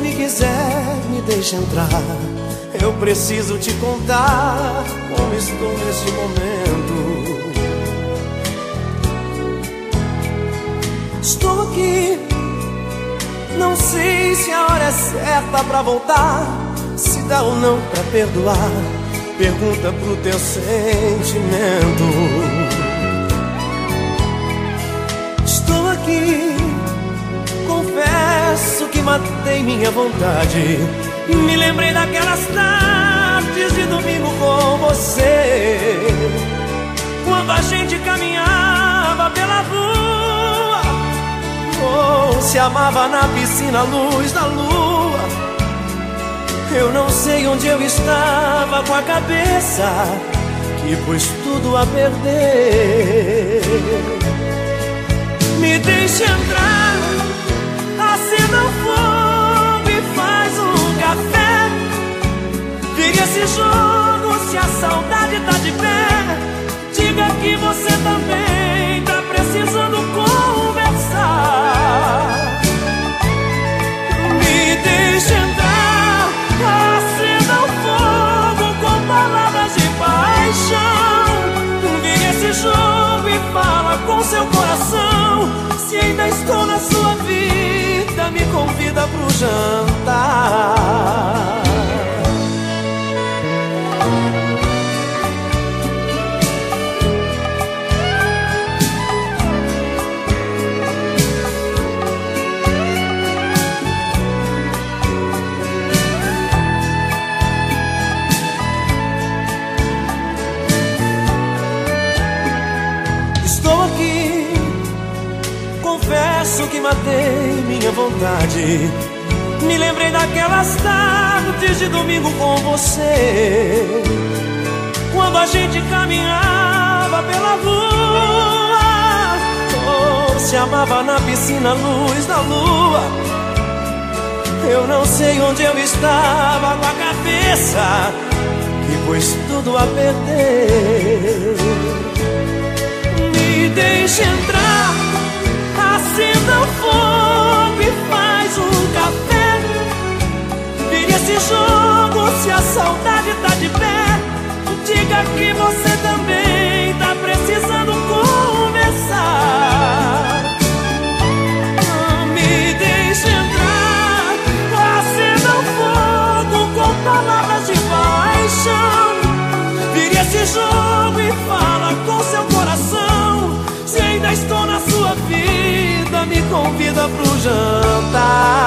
quiser, me deixa entrar. Eu preciso te contar como estou neste momento. Estou aqui, não sei se a hora é certa pra voltar, se dá ou não pra perdoar. Pergunta pro teu sentimento. Matei minha vontade. Me lembrei daquelas tardes de domingo com você, quando a gente caminhava pela rua, ou se amava na piscina à luz da lua. Eu não sei onde eu estava com a cabeça que pus tudo a perder. Me deixe entrar, se a saudade tá de pé. Diga que você também tá precisando conversar. Me deixe entrar, acenda o fogo com palavras de paixão. Diga esse jogo e fala com seu coração. Se ainda estou na sua vida, me convida pro jantar. Confesso que matei minha vontade. Me lembrei daquelas tardes de domingo com você, quando a gente caminhava pela rua, ou se amava na piscina luz da lua. Eu não sei onde eu estava com a cabeça que pôs tudo a perder. Me deixe entrar, Jogo e fala com seu coração. Se ainda estou na sua vida, me convida pro jantar.